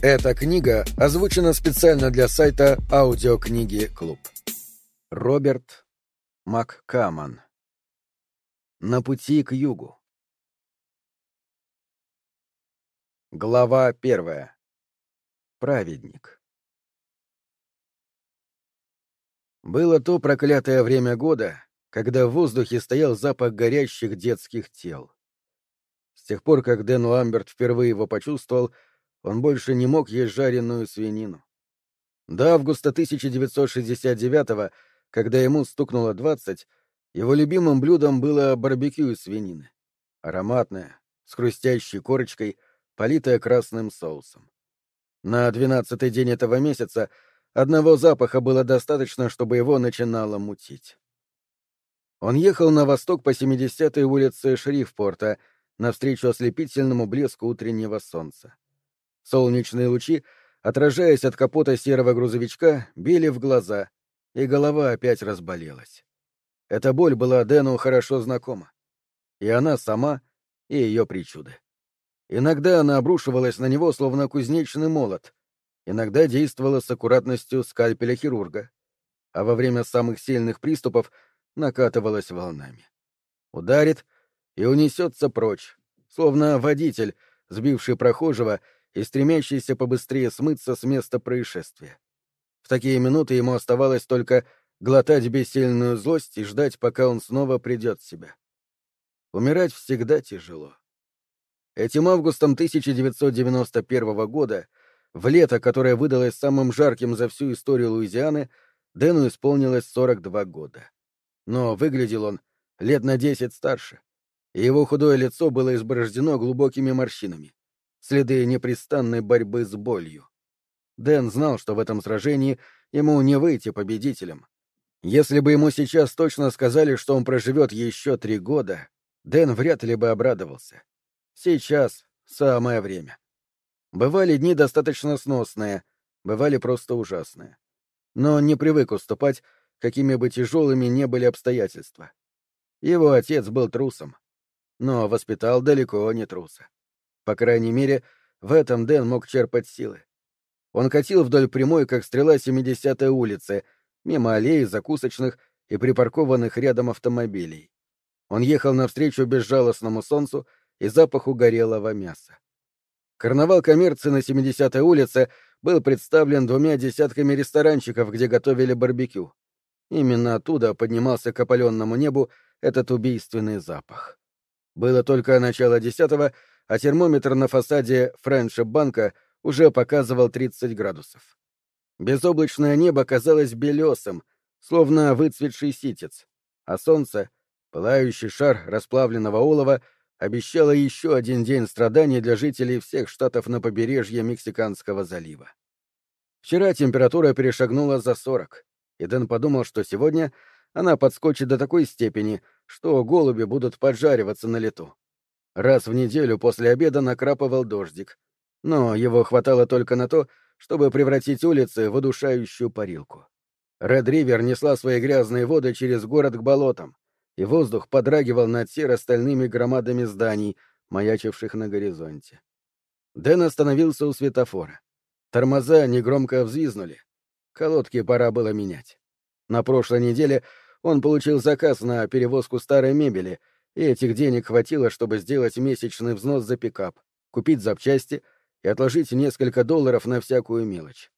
Эта книга озвучена специально для сайта Аудиокниги Клуб. Роберт МакКаман. На пути к югу. Глава первая. Праведник. Было то проклятое время года, когда в воздухе стоял запах горящих детских тел. С тех пор, как Дэн Ламберт впервые его почувствовал, он больше не мог есть жареную свинину. До августа 1969-го, когда ему стукнуло 20, его любимым блюдом было барбекю из свинины. Ароматное, с хрустящей корочкой, политое красным соусом. На двенадцатый день этого месяца одного запаха было достаточно, чтобы его начинало мутить. Он ехал на восток по 70-й улице Шрифпорта, навстречу ослепительному блеску утреннего солнца. Солнечные лучи, отражаясь от капота серого грузовичка, били в глаза, и голова опять разболелась. Эта боль была Дэну хорошо знакома. И она сама, и ее причуды. Иногда она обрушивалась на него, словно кузнечный молот, иногда действовала с аккуратностью скальпеля хирурга, а во время самых сильных приступов накатывалась волнами. Ударит и унесется прочь, словно водитель, сбивший прохожего и стремящийся побыстрее смыться с места происшествия. В такие минуты ему оставалось только глотать бессильную злость и ждать, пока он снова придет в себя. Умирать всегда тяжело. Этим августом 1991 года, в лето, которое выдалось самым жарким за всю историю Луизианы, Дэну исполнилось 42 года. Но выглядел он лет на 10 старше, и его худое лицо было изборождено глубокими морщинами следы непрестанной борьбы с болью. Дэн знал, что в этом сражении ему не выйти победителем. Если бы ему сейчас точно сказали, что он проживет еще три года, Дэн вряд ли бы обрадовался. Сейчас самое время. Бывали дни достаточно сносные, бывали просто ужасные. Но он не привык уступать, какими бы тяжелыми не были обстоятельства. Его отец был трусом, но воспитал далеко не труса. По крайней мере, в этом Дэн мог черпать силы. Он катил вдоль прямой, как стрела 70-й улицы, мимо аллей, закусочных и припаркованных рядом автомобилей. Он ехал навстречу безжалостному солнцу и запаху горелого мяса. Карнавал коммерции на 70-й улице был представлен двумя десятками ресторанчиков, где готовили барбекю. Именно оттуда поднимался к опаленному небу этот убийственный запах. Было только начало десятого, а термометр на фасаде Френшип-банка уже показывал 30 градусов. Безоблачное небо казалось белесым, словно выцветший ситец, а солнце, пылающий шар расплавленного олова, обещало еще один день страданий для жителей всех штатов на побережье Мексиканского залива. Вчера температура перешагнула за 40, и Дэн подумал, что сегодня она подскочит до такой степени, что голуби будут поджариваться на лету. Раз в неделю после обеда накрапывал дождик. Но его хватало только на то, чтобы превратить улицы в удушающую парилку. Ред-Ривер несла свои грязные воды через город к болотам, и воздух подрагивал над серо-стальными громадами зданий, маячивших на горизонте. Дэн остановился у светофора. Тормоза негромко взвизнули. Колодки пора было менять. На прошлой неделе он получил заказ на перевозку старой мебели — и этих денег хватило, чтобы сделать месячный взнос за пикап, купить запчасти и отложить несколько долларов на всякую мелочь.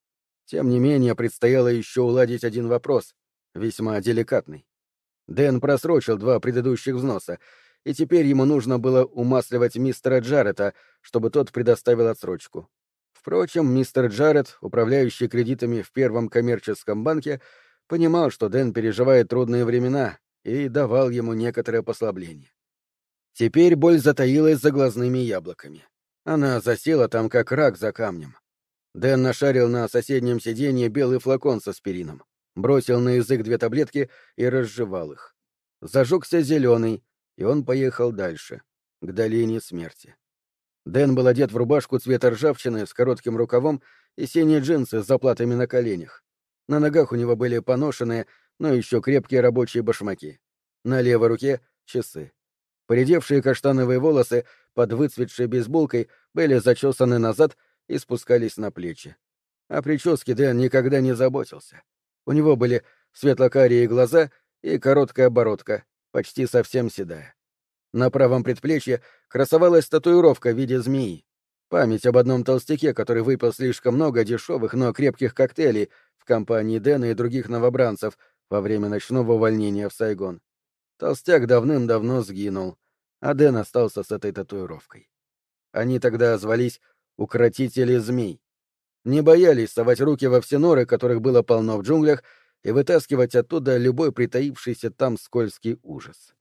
Тем не менее, предстояло еще уладить один вопрос, весьма деликатный. Дэн просрочил два предыдущих взноса, и теперь ему нужно было умасливать мистера Джарета, чтобы тот предоставил отсрочку. Впрочем, мистер Джаред, управляющий кредитами в первом коммерческом банке, понимал, что Дэн переживает трудные времена и давал ему некоторое послабление. Теперь боль затаилась за глазными яблоками. Она засела там, как рак за камнем. Дэн нашарил на соседнем сиденье белый флакон с аспирином, бросил на язык две таблетки и разжевал их. Зажегся зеленый, и он поехал дальше, к долине смерти. Дэн был одет в рубашку цвета ржавчины с коротким рукавом и синие джинсы с заплатами на коленях. На ногах у него были поношенные, но еще крепкие рабочие башмаки. На левой руке — часы. Поредевшие каштановые волосы под выцветшей бейсболкой были зачесаны назад и спускались на плечи. О прическе Дэн никогда не заботился. У него были светло-карие глаза и короткая бородка, почти совсем седая. На правом предплечье красовалась татуировка в виде змеи. Память об одном толстяке, который выпил слишком много дешевых, но крепких коктейлей в компании Дэна и других новобранцев во время ночного увольнения в Сайгон. Толстяк давным-давно сгинул, а Дэн остался с этой татуировкой. Они тогда звались «Укротители змей». Не боялись совать руки во все норы, которых было полно в джунглях, и вытаскивать оттуда любой притаившийся там скользкий ужас.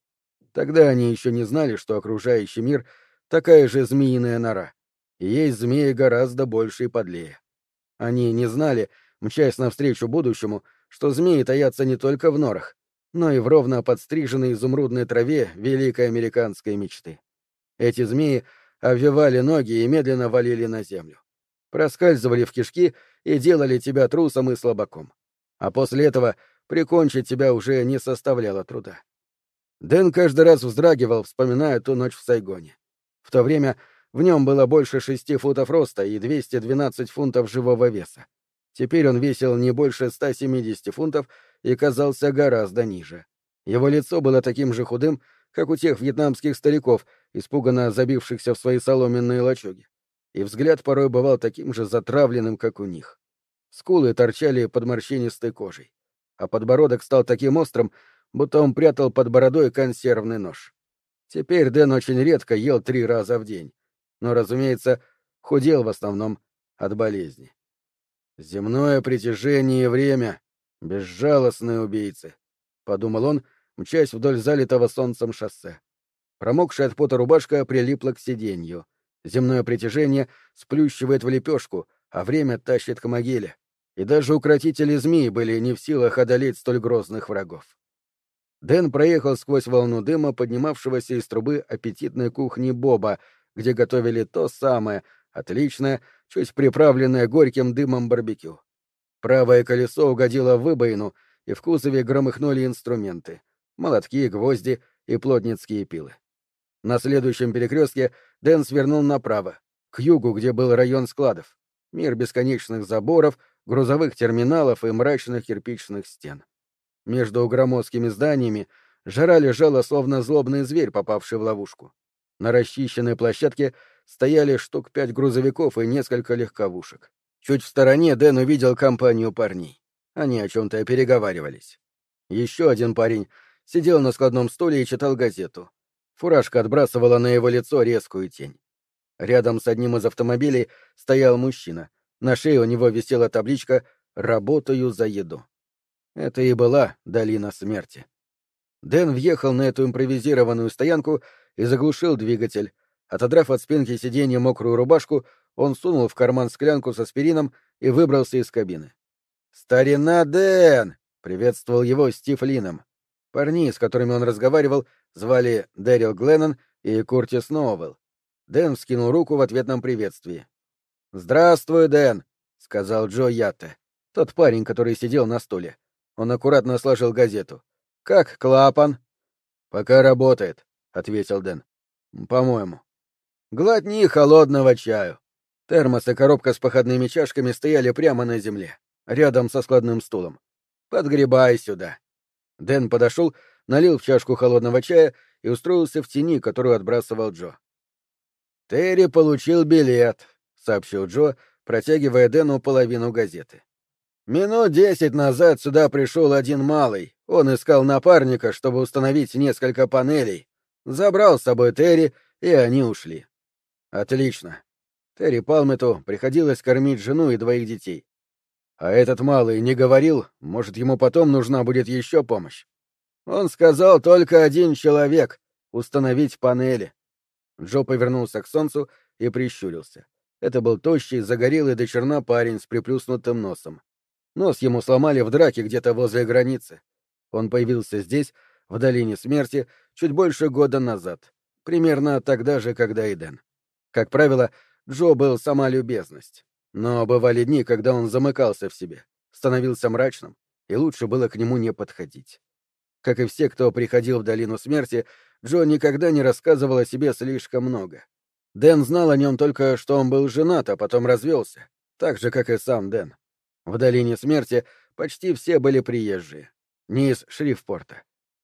Тогда они еще не знали, что окружающий мир — такая же змеиная нора, и есть змеи гораздо больше и подлее. Они не знали, мчась навстречу будущему, что змеи таятся не только в норах, но и в ровно подстриженной изумрудной траве великой американской мечты. Эти змеи обвивали ноги и медленно валили на землю. Проскальзывали в кишки и делали тебя трусом и слабаком а после этого прикончить тебя уже не составляло труда. Дэн каждый раз вздрагивал, вспоминая ту ночь в Сайгоне. В то время в нем было больше шести футов роста и 212 фунтов живого веса. Теперь он весил не больше 170 фунтов и казался гораздо ниже. Его лицо было таким же худым, как у тех вьетнамских стариков, испуганно забившихся в свои соломенные лачуги. И взгляд порой бывал таким же затравленным, как у них. Скулы торчали под морщинистой кожей, а подбородок стал таким острым, будто он прятал под бородой консервный нож. Теперь Дэн очень редко ел три раза в день, но, разумеется, худел в основном от болезни. «Земное притяжение и время — безжалостные убийцы», — подумал он, мчась вдоль залитого солнцем шоссе. Промокшая от пота рубашка прилипла к сиденью. Земное притяжение сплющивает в лепешку, а время тащит к могиле и даже укротители змей были не в силах одолеть столь грозных врагов. Дэн проехал сквозь волну дыма, поднимавшегося из трубы аппетитной кухни Боба, где готовили то самое, отличное, чуть приправленное горьким дымом барбекю. Правое колесо угодило в выбоину, и в кузове громыхнули инструменты — молотки, гвозди и плотницкие пилы. На следующем перекрестке Дэн свернул направо, к югу, где был район складов. Мир бесконечных заборов — грузовых терминалов и мрачных кирпичных стен. Между громоздкими зданиями жара лежала словно злобный зверь, попавший в ловушку. На расчищенной площадке стояли штук пять грузовиков и несколько легковушек. Чуть в стороне Дэн увидел компанию парней. Они о чем-то переговаривались. Еще один парень сидел на складном стуле и читал газету. Фуражка отбрасывала на его лицо резкую тень. Рядом с одним из автомобилей стоял мужчина — на шее у него висела табличка «Работаю за еду». Это и была долина смерти. Дэн въехал на эту импровизированную стоянку и заглушил двигатель. Отодрав от спинки сиденья мокрую рубашку, он сунул в карман склянку с аспирином и выбрался из кабины. «Старина Дэн!» — приветствовал его Стив Лином. Парни, с которыми он разговаривал, звали Дэрил Гленнон и Куртис Ноуэлл. Дэн вскинул руку в ответном приветствии. «Здравствуй, Дэн», — сказал Джо Ятте, тот парень, который сидел на стуле. Он аккуратно сложил газету. «Как клапан?» «Пока работает», — ответил Дэн. «По-моему». «Глотни холодного чаю». Термос и коробка с походными чашками стояли прямо на земле, рядом со складным стулом. «Подгребай сюда». Дэн подошел, налил в чашку холодного чая и устроился в тени, которую отбрасывал Джо. «Терри получил билет», — сообщил Джо, протягивая Дэну половину газеты. «Минут десять назад сюда пришел один малый. Он искал напарника, чтобы установить несколько панелей. Забрал с собой Терри, и они ушли». «Отлично. Терри Палмету приходилось кормить жену и двоих детей. А этот малый не говорил, может, ему потом нужна будет еще помощь. Он сказал только один человек — установить панели. Джо повернулся к солнцу и прищурился. Это был тощий, загорелый до черна парень с приплюснутым носом. Нос ему сломали в драке где-то возле границы. Он появился здесь, в долине смерти, чуть больше года назад. Примерно тогда же, когда и Дэн. Как правило, Джо был сама любезность. Но бывали дни, когда он замыкался в себе, становился мрачным, и лучше было к нему не подходить. Как и все, кто приходил в долину смерти, Джо никогда не рассказывал о себе слишком много. Дэн знал о нем только, что он был женат, а потом развелся, так же, как и сам Дэн. В долине смерти почти все были приезжие, не из Шрифпорта.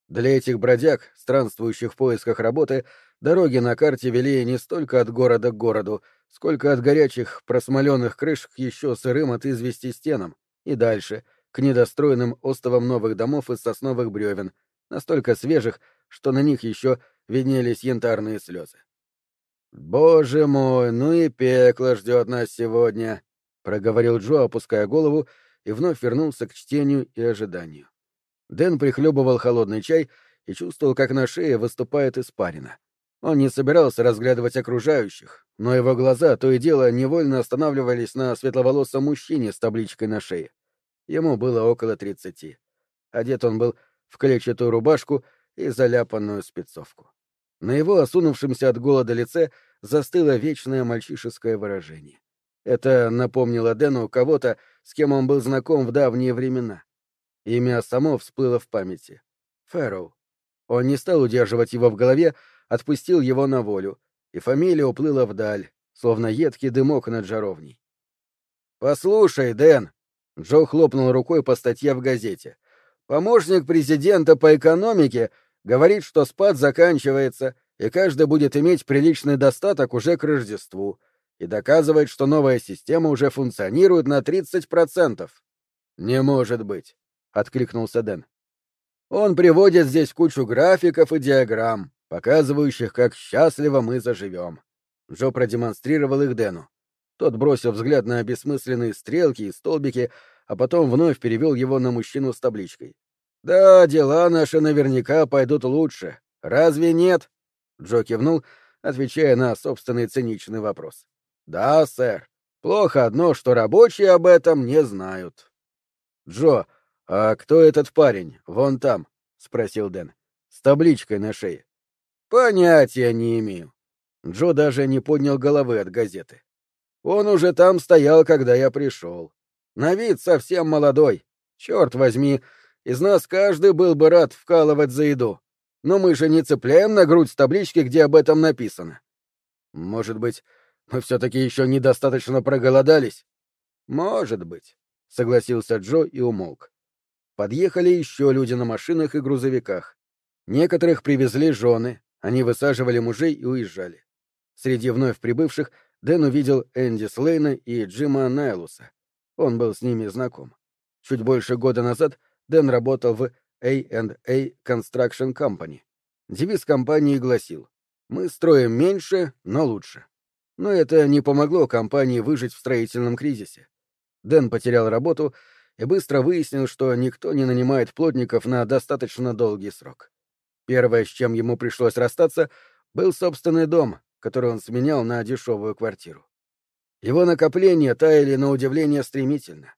Для этих бродяг, странствующих в поисках работы, дороги на карте вели не столько от города к городу, сколько от горячих, просмоленных крыш к еще сырым от извести стенам, и дальше, к недостроенным остовам новых домов из сосновых бревен, настолько свежих, что на них еще виднелись янтарные слезы. «Боже мой, ну и пекло ждет нас сегодня», — проговорил Джо, опуская голову, и вновь вернулся к чтению и ожиданию. Дэн прихлебывал холодный чай и чувствовал, как на шее выступает испарина. Он не собирался разглядывать окружающих, но его глаза то и дело невольно останавливались на светловолосом мужчине с табличкой на шее. Ему было около тридцати. Одет он был в клетчатую рубашку и заляпанную спецовку. На его осунувшемся от голода лице застыло вечное мальчишеское выражение. Это напомнило Дэну кого-то, с кем он был знаком в давние времена. Имя само всплыло в памяти. Фэрроу. Он не стал удерживать его в голове, отпустил его на волю, и фамилия уплыла вдаль, словно едкий дымок над жаровней. «Послушай, Дэн!» — Джо хлопнул рукой по статье в газете. «Помощник президента по экономике говорит, что спад заканчивается, и каждый будет иметь приличный достаток уже к Рождеству, и доказывает, что новая система уже функционирует на 30%. «Не может быть», — откликнулся Дэн. «Он приводит здесь кучу графиков и диаграмм, показывающих, как счастливо мы заживем. Джо продемонстрировал их Дэну. Тот бросил взгляд на бессмысленные стрелки и столбики, а потом вновь перевел его на мужчину с табличкой. «Да, дела наши наверняка пойдут лучше. Разве нет?» Джо кивнул, отвечая на собственный циничный вопрос. «Да, сэр. Плохо одно, что рабочие об этом не знают». «Джо, а кто этот парень? Вон там?» — спросил Дэн. «С табличкой на шее». Понятия не имею. Джо даже не поднял головы от газеты. Он уже там стоял, когда я пришел. На вид совсем молодой. Черт возьми, из нас каждый был бы рад вкалывать за еду. Но мы же не цепляем на грудь таблички, где об этом написано. Может быть, мы все-таки еще недостаточно проголодались? Может быть, согласился Джо и умолк. Подъехали еще люди на машинах и грузовиках. Некоторых привезли жены, они высаживали мужей и уезжали. Среди вновь прибывших Дэн увидел Энди Слейна и Джима Найлуса. Он был с ними знаком. Чуть больше года назад Дэн работал в A&A Construction Company. Девиз компании гласил «Мы строим меньше, но лучше». Но это не помогло компании выжить в строительном кризисе. Дэн потерял работу и быстро выяснил, что никто не нанимает плотников на достаточно долгий срок. Первое, с чем ему пришлось расстаться, был собственный дом, который он сменял на дешевую квартиру. Его накопления таяли на удивление стремительно.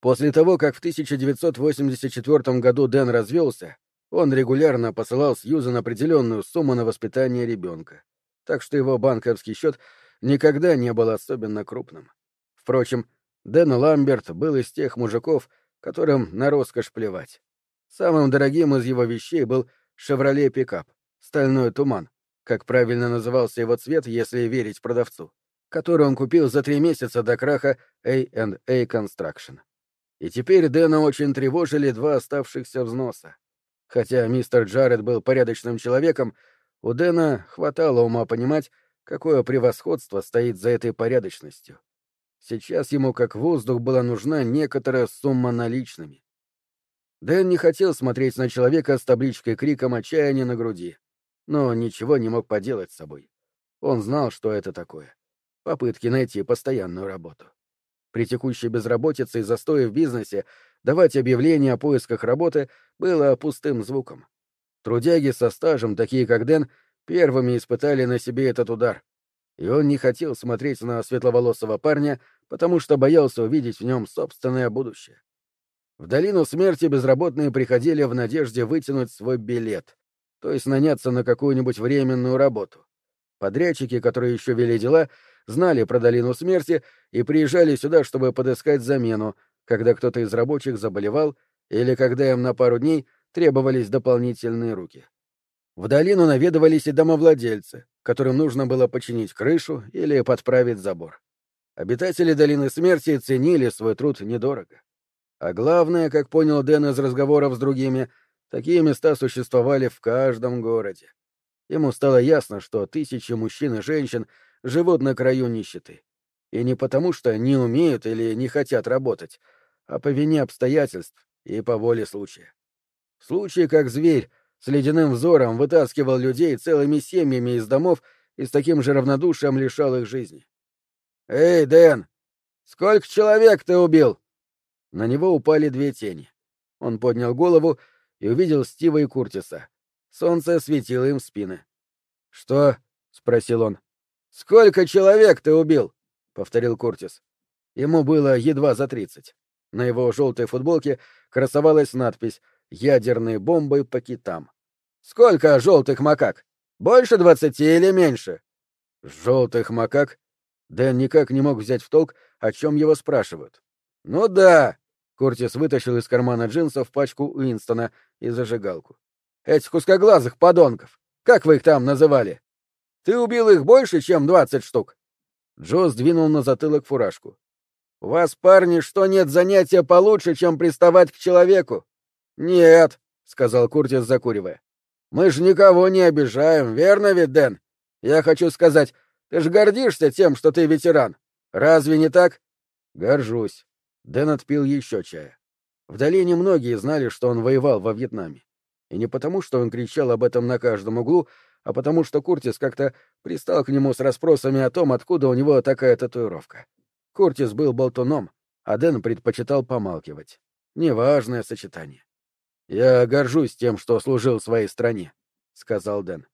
После того, как в 1984 году Дэн развелся, он регулярно посылал Сьюзан определенную сумму на воспитание ребенка, так что его банковский счет никогда не был особенно крупным. Впрочем, Дэн Ламберт был из тех мужиков, которым на роскошь плевать. Самым дорогим из его вещей был «Шевроле Пикап», «Стальной туман», как правильно назывался его цвет, если верить продавцу, который он купил за три месяца до краха A&A Construction. И теперь Дэна очень тревожили два оставшихся взноса. Хотя мистер Джаред был порядочным человеком, у Дэна хватало ума понимать, какое превосходство стоит за этой порядочностью. Сейчас ему как воздух была нужна некоторая сумма наличными. Дэн не хотел смотреть на человека с табличкой криком отчаяния на груди, но ничего не мог поделать с собой. Он знал, что это такое. Попытки найти постоянную работу. При текущей безработице и застое в бизнесе давать объявления о поисках работы было пустым звуком. Трудяги со стажем, такие как Дэн, первыми испытали на себе этот удар. И он не хотел смотреть на светловолосого парня, потому что боялся увидеть в нем собственное будущее. В долину смерти безработные приходили в надежде вытянуть свой билет, то есть наняться на какую-нибудь временную работу. Подрядчики, которые еще вели дела, знали про долину смерти и приезжали сюда, чтобы подыскать замену, когда кто-то из рабочих заболевал или когда им на пару дней требовались дополнительные руки. В долину наведывались и домовладельцы, которым нужно было починить крышу или подправить забор. Обитатели Долины Смерти ценили свой труд недорого. А главное, как понял Дэн из разговоров с другими, такие места существовали в каждом городе. Ему стало ясно, что тысячи мужчин и женщин живут на краю нищеты. И не потому, что не умеют или не хотят работать, а по вине обстоятельств и по воле случая. В случае, как зверь с ледяным взором вытаскивал людей целыми семьями из домов и с таким же равнодушием лишал их жизни. «Эй, Дэн, сколько человек ты убил?» На него упали две тени. Он поднял голову и увидел Стива и Куртиса. Солнце светило им в спины. «Что?» — спросил он. «Сколько человек ты убил?» — повторил Куртис. Ему было едва за тридцать. На его желтой футболке красовалась надпись «Ядерные бомбы по китам». «Сколько желтых макак? Больше двадцати или меньше?» «Желтых макак?» Дэн никак не мог взять в толк, о чем его спрашивают. «Ну да!» — Куртис вытащил из кармана джинсов пачку Уинстона и зажигалку. «Этих узкоглазых подонков! Как вы их там называли? Ты убил их больше, чем двадцать штук?» Джо сдвинул на затылок фуражку. «У вас, парни, что нет занятия получше, чем приставать к человеку?» «Нет», — сказал Куртис, закуривая. «Мы же никого не обижаем, верно ведь, Дэн? Я хочу сказать, ты же гордишься тем, что ты ветеран. Разве не так?» «Горжусь». Дэн отпил еще чая. В долине многие знали, что он воевал во Вьетнаме. И не потому, что он кричал об этом на каждом углу, а потому что Куртис как-то пристал к нему с расспросами о том, откуда у него такая татуировка. Куртис был болтуном, а Дэн предпочитал помалкивать. Неважное сочетание. «Я горжусь тем, что служил своей стране», — сказал Дэн.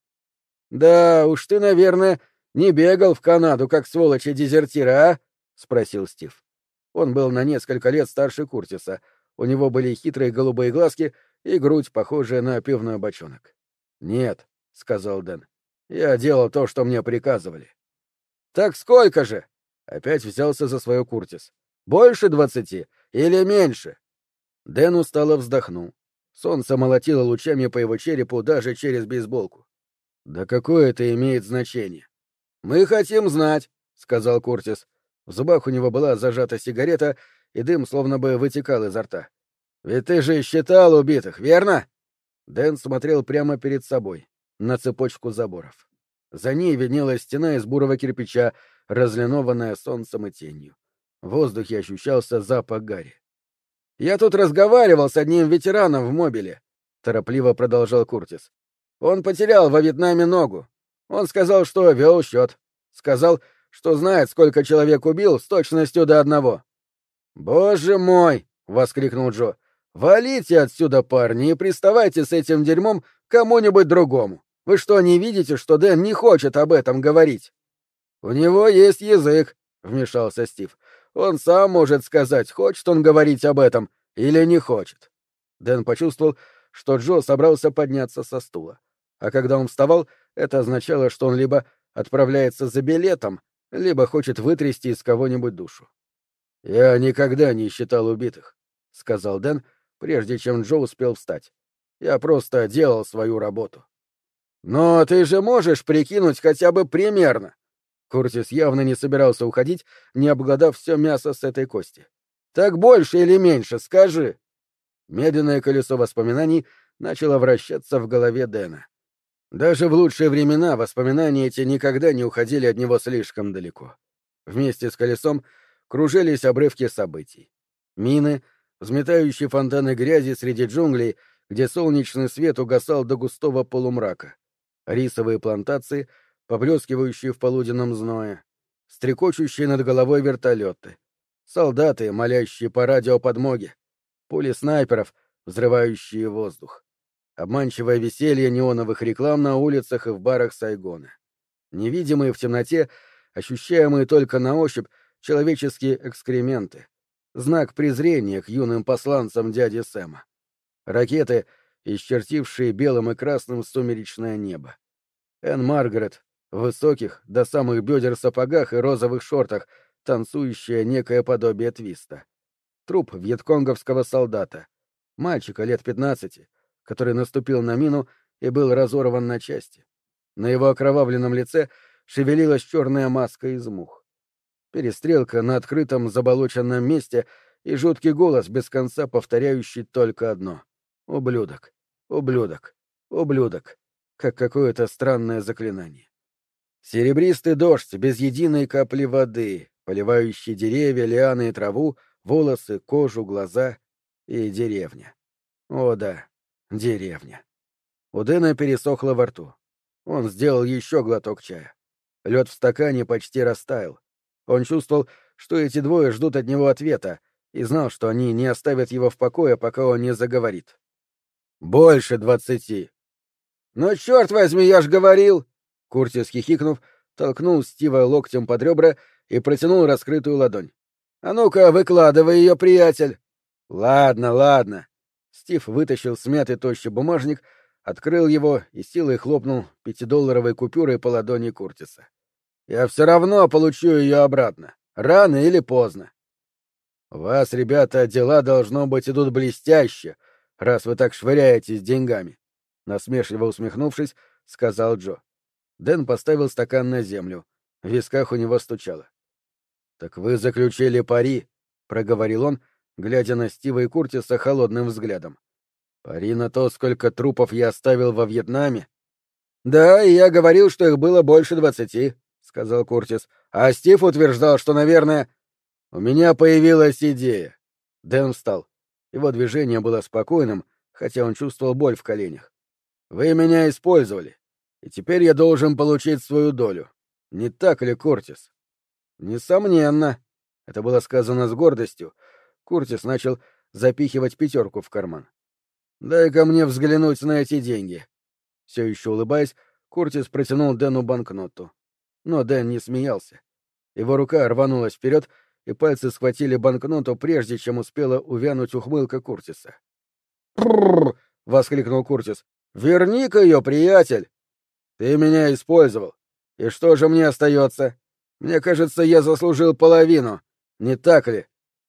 «Да уж ты, наверное, не бегал в Канаду, как сволочи дезертира, а?» — спросил Стив. Он был на несколько лет старше Куртиса. У него были хитрые голубые глазки и грудь, похожая на пивной бочонок. «Нет», — сказал Дэн. «Я делал то, что мне приказывали». «Так сколько же?» Опять взялся за свою Куртис. «Больше двадцати? Или меньше?» Дэн устало вздохнул. Солнце молотило лучами по его черепу даже через бейсболку. «Да какое это имеет значение?» «Мы хотим знать», — сказал Куртис. В зубах у него была зажата сигарета, и дым словно бы вытекал изо рта. «Ведь ты же считал убитых, верно?» Дэн смотрел прямо перед собой, на цепочку заборов. За ней виднелась стена из бурого кирпича, разлинованная солнцем и тенью. В воздухе ощущался запах гари. «Я тут разговаривал с одним ветераном в мобиле», — торопливо продолжал Куртис. «Он потерял во Вьетнаме ногу. Он сказал, что вел счет. Сказал, что знает, сколько человек убил с точностью до одного». «Боже мой!» — воскликнул Джо. «Валите отсюда, парни, и приставайте с этим дерьмом кому-нибудь другому. Вы что, не видите, что Дэн не хочет об этом говорить?» «У него есть язык», — вмешался Стив. «Он сам может сказать, хочет он говорить об этом или не хочет». Дэн почувствовал, что Джо собрался подняться со стула. А когда он вставал, это означало, что он либо отправляется за билетом, либо хочет вытрясти из кого-нибудь душу. «Я никогда не считал убитых», — сказал Дэн, прежде чем Джо успел встать. «Я просто делал свою работу». «Но ты же можешь прикинуть хотя бы примерно, Куртис явно не собирался уходить, не обглодав все мясо с этой кости. «Так больше или меньше, скажи!» Медленное колесо воспоминаний начало вращаться в голове Дэна. Даже в лучшие времена воспоминания эти никогда не уходили от него слишком далеко. Вместе с колесом кружились обрывки событий. Мины, взметающие фонтаны грязи среди джунглей, где солнечный свет угасал до густого полумрака. Рисовые плантации — поблескивающие в полуденном зное, стрекочущие над головой вертолеты, солдаты, молящие по радио подмоги, пули снайперов, взрывающие воздух, обманчивое веселье неоновых реклам на улицах и в барах Сайгона, невидимые в темноте, ощущаемые только на ощупь человеческие экскременты, знак презрения к юным посланцам дяди Сэма, ракеты, исчертившие белым и красным сумеречное небо. Энн Маргарет, высоких, до самых бедер сапогах и розовых шортах, танцующее некое подобие твиста. Труп вьетконговского солдата, мальчика лет пятнадцати, который наступил на мину и был разорван на части. На его окровавленном лице шевелилась черная маска из мух. Перестрелка на открытом заболоченном месте и жуткий голос, без конца повторяющий только одно — «Ублюдок! Ублюдок! Ублюдок!» как какое-то странное заклинание. Серебристый дождь без единой капли воды, поливающий деревья, лианы и траву, волосы, кожу, глаза и деревня. О да, деревня. У Дэна пересохло во рту. Он сделал еще глоток чая. Лед в стакане почти растаял. Он чувствовал, что эти двое ждут от него ответа, и знал, что они не оставят его в покое, пока он не заговорит. «Больше двадцати!» «Ну, черт возьми, я ж говорил!» Куртис, хихикнув, толкнул Стива локтем под ребра и протянул раскрытую ладонь. «А ну-ка, выкладывай ее, приятель!» «Ладно, ладно». Стив вытащил смятый тощий бумажник, открыл его и силой хлопнул пятидолларовой купюрой по ладони Куртиса. «Я все равно получу ее обратно. Рано или поздно. У вас, ребята, дела, должно быть, идут блестяще, раз вы так швыряетесь деньгами. Насмешливо усмехнувшись, сказал Джо. Дэн поставил стакан на землю. В висках у него стучало. «Так вы заключили пари», — проговорил он, глядя на Стива и Куртиса холодным взглядом. «Пари на то, сколько трупов я оставил во Вьетнаме?» «Да, я говорил, что их было больше двадцати», — сказал Куртис. «А Стив утверждал, что, наверное...» «У меня появилась идея». Дэн встал. Его движение было спокойным, хотя он чувствовал боль в коленях. «Вы меня использовали, и теперь я должен получить свою долю. Не так ли, Куртис?» «Несомненно». Это было сказано с гордостью. Куртис начал запихивать пятерку в карман. «Дай-ка мне взглянуть на эти деньги». Все еще улыбаясь, Куртис протянул Дэну банкноту. Но Дэн не смеялся. Его рука рванулась вперед, и пальцы схватили банкноту, прежде чем успела увянуть ухмылка Куртиса. «Прррр!» — воскликнул Куртис. «Верни-ка ее, приятель!» «Ты меня использовал. И что же мне остается? Мне кажется, я заслужил половину. Не так ли?»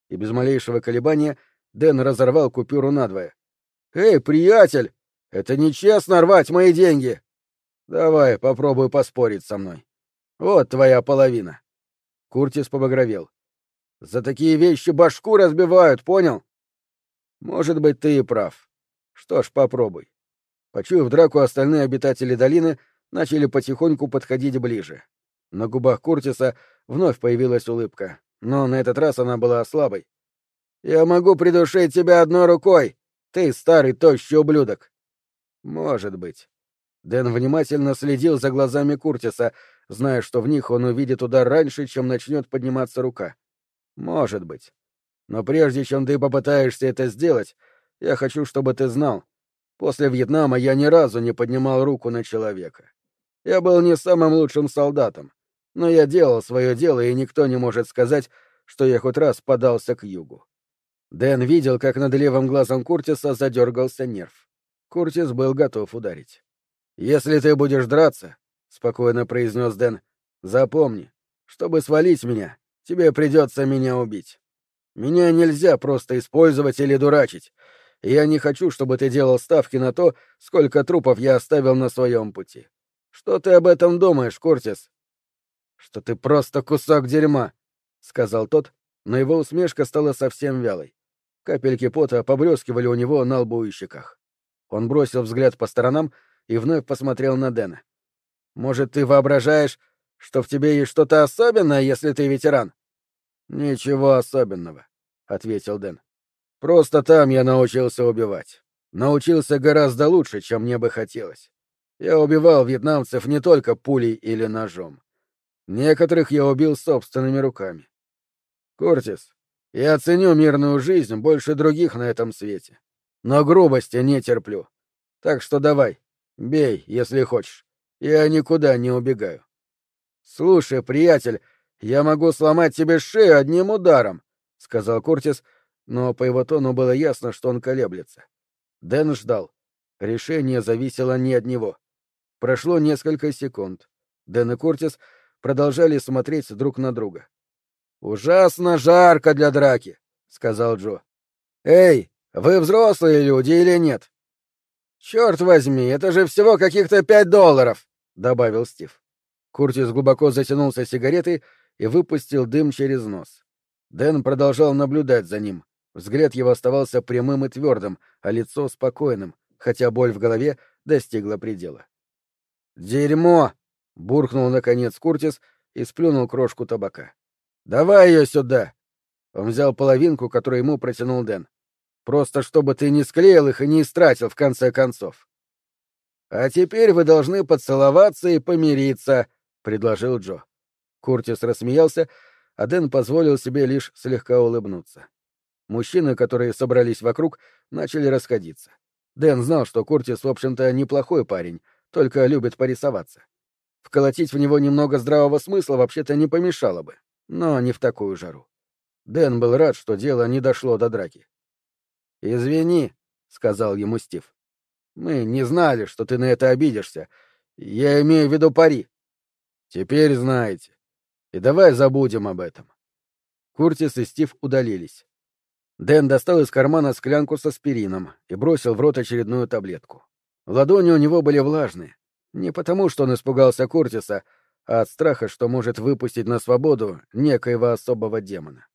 И без малейшего колебания Дэн разорвал купюру надвое. «Эй, приятель! Это нечестно рвать мои деньги!» «Давай, попробуй поспорить со мной. Вот твоя половина». Куртис побагровел. За такие вещи башку разбивают, понял? Может быть, ты и прав. Что ж, попробуй. Почуяв драку, остальные обитатели долины начали потихоньку подходить ближе. На губах Куртиса вновь появилась улыбка, но на этот раз она была слабой. «Я могу придушить тебя одной рукой! Ты старый тощий ублюдок!» «Может быть». Дэн внимательно следил за глазами Куртиса, зная, что в них он увидит удар раньше, чем начнет подниматься рука. Может быть. Но прежде чем ты попытаешься это сделать, я хочу, чтобы ты знал. После Вьетнама я ни разу не поднимал руку на человека. Я был не самым лучшим солдатом, но я делал свое дело, и никто не может сказать, что я хоть раз подался к югу. Дэн видел, как над левым глазом Куртиса задергался нерв. Куртис был готов ударить. «Если ты будешь драться», — спокойно произнес Дэн, — «запомни, чтобы свалить меня, тебе придется меня убить. Меня нельзя просто использовать или дурачить. я не хочу, чтобы ты делал ставки на то, сколько трупов я оставил на своем пути. Что ты об этом думаешь, Куртис? Что ты просто кусок дерьма, сказал тот, но его усмешка стала совсем вялой. Капельки пота побрызгивали у него на лбу и щеках. Он бросил взгляд по сторонам и вновь посмотрел на Дэна. «Может, ты воображаешь, что в тебе есть что-то особенное, если ты ветеран? Ничего особенного, ответил Дэн. Просто там я научился убивать. Научился гораздо лучше, чем мне бы хотелось. Я убивал вьетнамцев не только пулей или ножом. Некоторых я убил собственными руками. Куртис, я ценю мирную жизнь больше других на этом свете. Но грубости не терплю. Так что давай, бей, если хочешь. Я никуда не убегаю. «Слушай, приятель, я могу сломать тебе шею одним ударом», — сказал Куртис, но по его тону было ясно, что он колеблется. Дэн ждал. Решение зависело не от него. Прошло несколько секунд. Дэн и Куртис продолжали смотреть друг на друга. «Ужасно жарко для драки», — сказал Джо. «Эй, вы взрослые люди или нет?» «Черт возьми, это же всего каких-то пять долларов!» — добавил Стив. Куртис глубоко затянулся сигаретой и выпустил дым через нос. Дэн продолжал наблюдать за ним. Взгляд его оставался прямым и твердым, а лицо спокойным, хотя боль в голове достигла предела. «Дерьмо!» — буркнул наконец Куртис и сплюнул крошку табака. «Давай ее сюда!» Он взял половинку, которую ему протянул Дэн. «Просто чтобы ты не склеил их и не истратил в конце концов». «А теперь вы должны поцеловаться и помириться», — предложил Джо. Куртис рассмеялся, а Дэн позволил себе лишь слегка улыбнуться. Мужчины, которые собрались вокруг, начали расходиться. Дэн знал, что Куртис, в общем-то, неплохой парень, только любит порисоваться. Вколотить в него немного здравого смысла вообще-то не помешало бы, но не в такую жару. Дэн был рад, что дело не дошло до драки. «Извини», — сказал ему Стив. «Мы не знали, что ты на это обидишься. Я имею в виду пари. Теперь знаете. И давай забудем об этом». Куртис и Стив удалились. Дэн достал из кармана склянку с аспирином и бросил в рот очередную таблетку. Ладони у него были влажные. Не потому, что он испугался Куртиса, а от страха, что может выпустить на свободу некоего особого демона.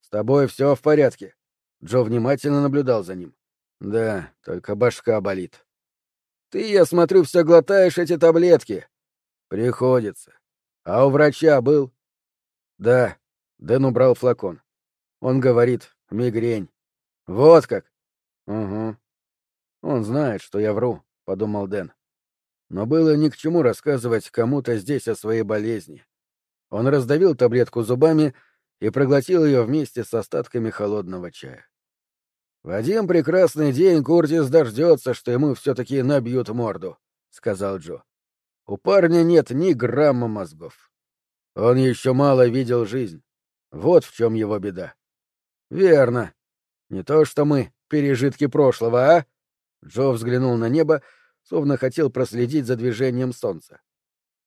«С тобой все в порядке?» Джо внимательно наблюдал за ним. «Да, только башка болит». «Ты, я смотрю, все глотаешь эти таблетки». «Приходится. А у врача был?» «Да». Дэн убрал флакон. Он говорит, Мигрень. Вот как? Угу. Он знает, что я вру, подумал Дэн. Но было ни к чему рассказывать кому-то здесь о своей болезни. Он раздавил таблетку зубами и проглотил ее вместе с остатками холодного чая. В один прекрасный день Куртис дождется, что ему все-таки набьют морду, сказал Джо. У парня нет ни грамма мозгов. Он еще мало видел жизнь. Вот в чем его беда. Верно. Не то что мы, пережитки прошлого, а? Джо взглянул на небо, словно хотел проследить за движением солнца.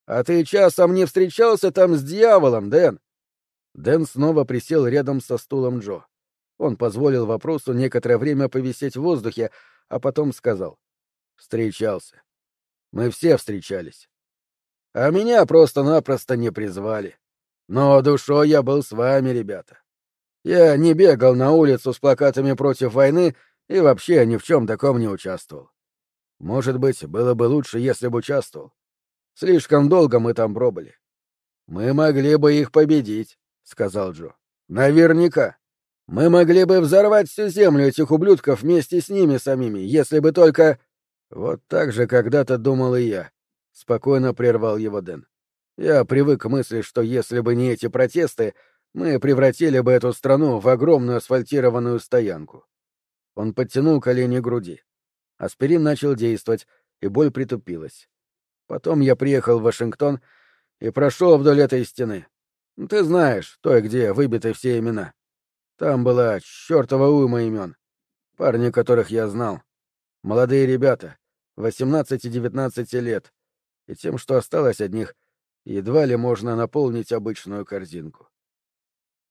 А ты часом не встречался там с дьяволом, Дэн? Дэн снова присел рядом со стулом Джо. Он позволил вопросу некоторое время повисеть в воздухе, а потом сказал. Встречался. Мы все встречались. А меня просто-напросто не призвали. Но душой я был с вами, ребята. Я не бегал на улицу с плакатами против войны и вообще ни в чем таком не участвовал. Может быть, было бы лучше, если бы участвовал. Слишком долго мы там пробыли. Мы могли бы их победить, сказал Джо. Наверняка. Мы могли бы взорвать всю землю этих ублюдков вместе с ними самими, если бы только... Вот так же когда-то думал и я. Спокойно прервал его Дэн. Я привык к мысли, что если бы не эти протесты, мы превратили бы эту страну в огромную асфальтированную стоянку. Он подтянул колени к груди. Аспирин начал действовать, и боль притупилась. Потом я приехал в Вашингтон и прошел вдоль этой стены. Ты знаешь, той, где выбиты все имена. Там была чертова уйма имен. Парни, которых я знал. Молодые ребята, 18-19 лет. И тем, что осталось от них, едва ли можно наполнить обычную корзинку.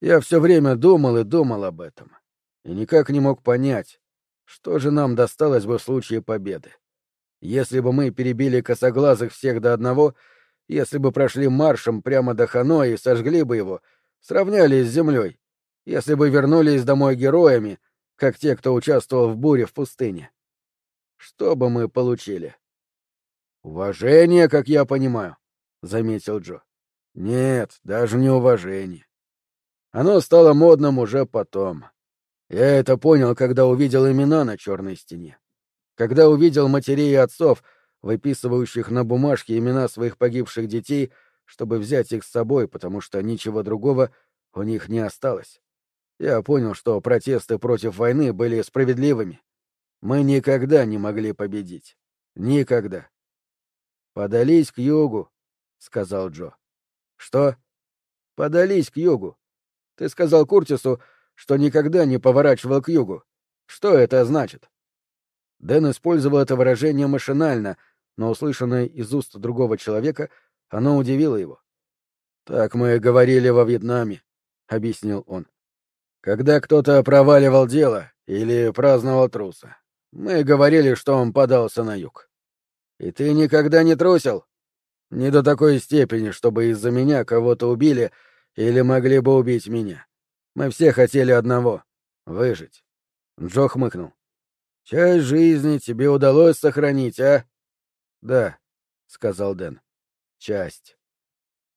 Я все время думал и думал об этом. И никак не мог понять, что же нам досталось бы в случае победы. Если бы мы перебили косоглазых всех до одного, если бы прошли маршем прямо до Ханоя и сожгли бы его, сравнялись с землей, если бы вернулись домой героями, как те, кто участвовал в буре в пустыне. Что бы мы получили? Уважение, как я понимаю, — заметил Джо. Нет, даже не уважение. Оно стало модным уже потом. Я это понял, когда увидел имена на черной стене. Когда увидел матерей и отцов, выписывающих на бумажке имена своих погибших детей, чтобы взять их с собой, потому что ничего другого у них не осталось. Я понял, что протесты против войны были справедливыми. Мы никогда не могли победить. Никогда. «Подались к югу», — сказал Джо. «Что?» «Подались к югу. Ты сказал Куртису, что никогда не поворачивал к югу. Что это значит? Дэн использовал это выражение машинально, но услышанное из уст другого человека, оно удивило его. «Так мы говорили во Вьетнаме», — объяснил он. «Когда кто-то проваливал дело или праздновал труса, мы говорили, что он подался на юг». «И ты никогда не трусил?» Не до такой степени, чтобы из-за меня кого-то убили или могли бы убить меня. Мы все хотели одного — выжить. Джо хмыкнул. Часть жизни тебе удалось сохранить, а? Да, — сказал Дэн. Часть.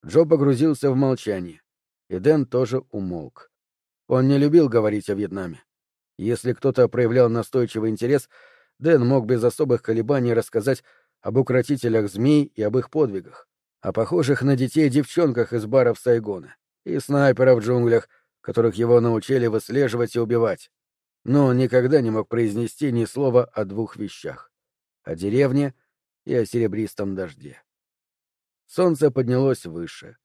Джо погрузился в молчание, и Дэн тоже умолк. Он не любил говорить о Вьетнаме. Если кто-то проявлял настойчивый интерес, Дэн мог без особых колебаний рассказать об укротителях змей и об их подвигах, о похожих на детей девчонках из баров Сайгона и снайперов в джунглях, которых его научили выслеживать и убивать. Но он никогда не мог произнести ни слова о двух вещах — о деревне и о серебристом дожде. Солнце поднялось выше.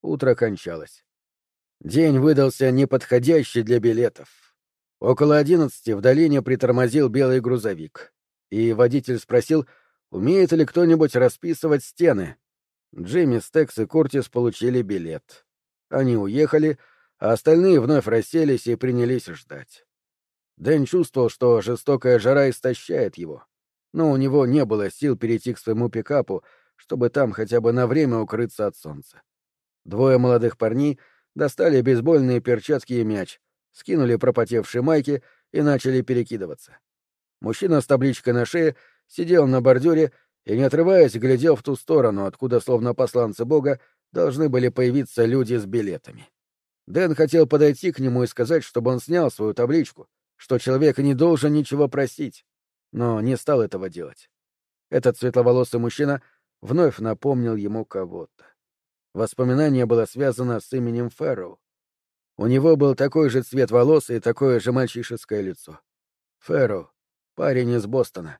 Утро кончалось. День выдался неподходящий для билетов. Около одиннадцати в долине притормозил белый грузовик, и водитель спросил, умеет ли кто-нибудь расписывать стены. Джимми, Стекс и Куртис получили билет. Они уехали, а остальные вновь расселись и принялись ждать. Дэн чувствовал, что жестокая жара истощает его, но у него не было сил перейти к своему пикапу, чтобы там хотя бы на время укрыться от солнца. Двое молодых парней достали бейсбольные перчатки и мяч, скинули пропотевшие майки и начали перекидываться. Мужчина с табличкой на шее сидел на бордюре и, не отрываясь, глядел в ту сторону, откуда, словно посланцы Бога, должны были появиться люди с билетами. Дэн хотел подойти к нему и сказать, чтобы он снял свою табличку, что человек не должен ничего просить, но не стал этого делать. Этот светловолосый мужчина вновь напомнил ему кого-то. Воспоминание было связано с именем Фэрроу. У него был такой же цвет волос и такое же мальчишеское лицо. Фэрроу, парень из Бостона.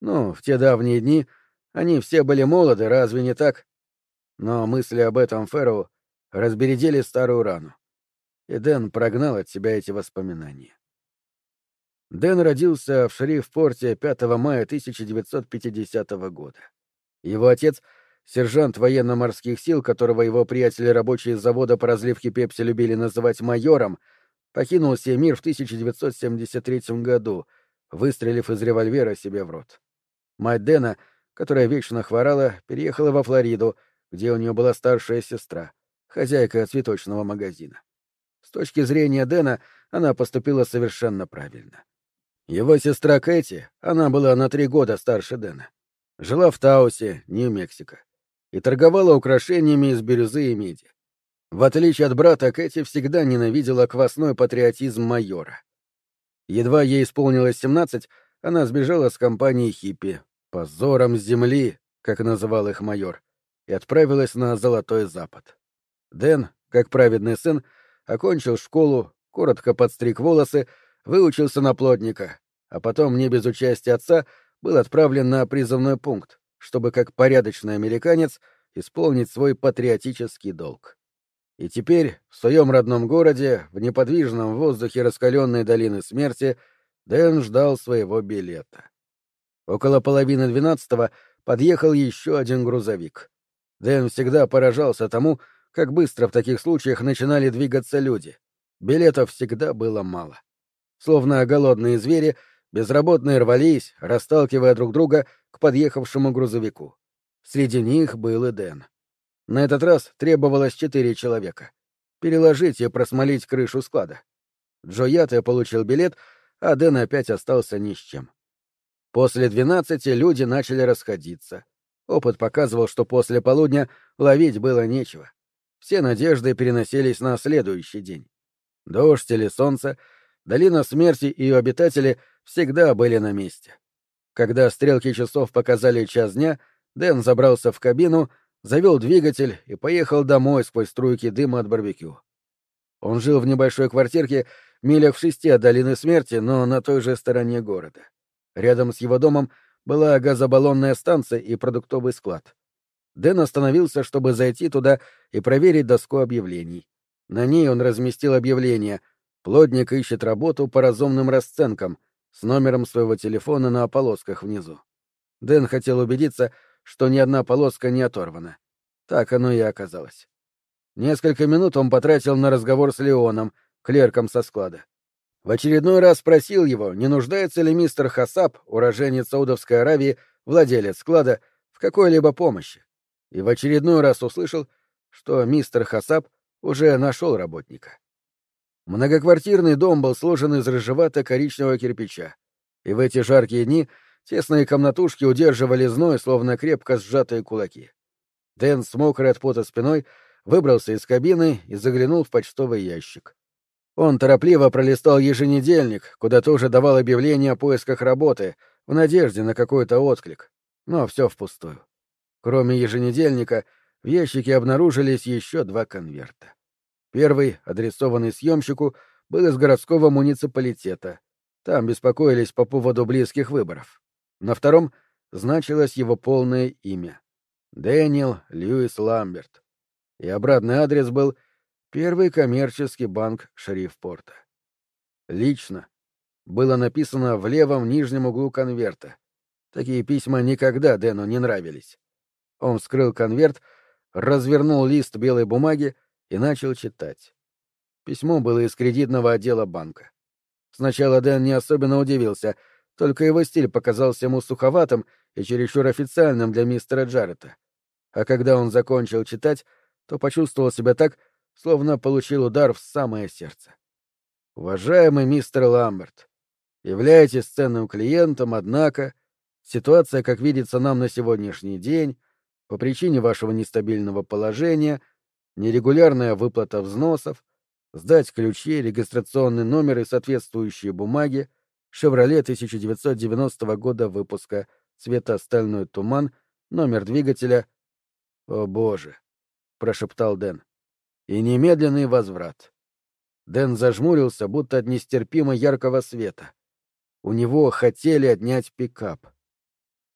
Ну, в те давние дни они все были молоды, разве не так? Но мысли об этом Фэрроу разбередили старую рану. И Дэн прогнал от себя эти воспоминания. Дэн родился в Шрифпорте 5 мая 1950 года. Его отец — сержант военно-морских сил, которого его приятели рабочие завода по разливке пепси любили называть майором, покинул сей мир в 1973 году, выстрелив из револьвера себе в рот. Мать Дэна, которая вечно хворала, переехала во Флориду, где у нее была старшая сестра, хозяйка цветочного магазина. С точки зрения Дэна она поступила совершенно правильно. Его сестра Кэти, она была на три года старше Дэна, жила в Таусе, Нью-Мексико, и торговала украшениями из бирюзы и меди. В отличие от брата, Кэти всегда ненавидела квасной патриотизм майора. Едва ей исполнилось семнадцать, она сбежала с компанией хиппи, позором земли, как называл их майор, и отправилась на Золотой Запад. Дэн, как праведный сын, окончил школу, коротко подстриг волосы выучился на плотника, а потом, не без участия отца, был отправлен на призывной пункт, чтобы, как порядочный американец, исполнить свой патриотический долг. И теперь, в своем родном городе, в неподвижном воздухе раскаленной долины смерти, Дэн ждал своего билета. Около половины двенадцатого подъехал еще один грузовик. Дэн всегда поражался тому, как быстро в таких случаях начинали двигаться люди. Билетов всегда было мало. Словно голодные звери, безработные рвались, расталкивая друг друга к подъехавшему грузовику. Среди них был и Дэн. На этот раз требовалось четыре человека. Переложить и просмолить крышу склада. Джо Ятте получил билет, а Дэн опять остался ни с чем. После двенадцати люди начали расходиться. Опыт показывал, что после полудня ловить было нечего. Все надежды переносились на следующий день. Дождь или солнце — Долина смерти и ее обитатели всегда были на месте. Когда стрелки часов показали час дня, Дэн забрался в кабину, завел двигатель и поехал домой сквозь струйки дыма от барбекю. Он жил в небольшой квартирке милях в шести от долины смерти, но на той же стороне города. Рядом с его домом была газобаллонная станция и продуктовый склад. Дэн остановился, чтобы зайти туда и проверить доску объявлений. На ней он разместил объявление — Плотник ищет работу по разумным расценкам с номером своего телефона на полосках внизу. Дэн хотел убедиться, что ни одна полоска не оторвана. Так оно и оказалось. Несколько минут он потратил на разговор с Леоном, клерком со склада. В очередной раз спросил его, не нуждается ли мистер Хасаб, уроженец Саудовской Аравии, владелец склада, в какой-либо помощи. И в очередной раз услышал, что мистер Хасап уже нашел работника. Многоквартирный дом был сложен из рыжевато-коричневого кирпича, и в эти жаркие дни тесные комнатушки удерживали зной, словно крепко сжатые кулаки. Дэн с мокрой от пота спиной выбрался из кабины и заглянул в почтовый ящик. Он торопливо пролистал еженедельник, куда тоже давал объявление о поисках работы, в надежде на какой-то отклик. Но все впустую. Кроме еженедельника, в ящике обнаружились еще два конверта. Первый, адресованный съемщику, был из городского муниципалитета. Там беспокоились по поводу близких выборов. На втором значилось его полное имя — Дэниел Льюис Ламберт. И обратный адрес был Первый коммерческий банк Шерифпорта. Лично было написано в левом нижнем углу конверта. Такие письма никогда Дэну не нравились. Он вскрыл конверт, развернул лист белой бумаги и начал читать. Письмо было из кредитного отдела банка. Сначала Дэн не особенно удивился, только его стиль показался ему суховатым и чересчур официальным для мистера Джаррета. А когда он закончил читать, то почувствовал себя так, словно получил удар в самое сердце. «Уважаемый мистер Ламберт, являетесь ценным клиентом, однако ситуация, как видится нам на сегодняшний день, по причине вашего нестабильного положения, нерегулярная выплата взносов, сдать ключи, регистрационный номер и соответствующие бумаги, «Шевроле» 1990 года выпуска, цвета стальной туман, номер двигателя. «О, боже!» — прошептал Дэн и немедленный возврат. Дэн зажмурился, будто от нестерпимо яркого света. У него хотели отнять пикап.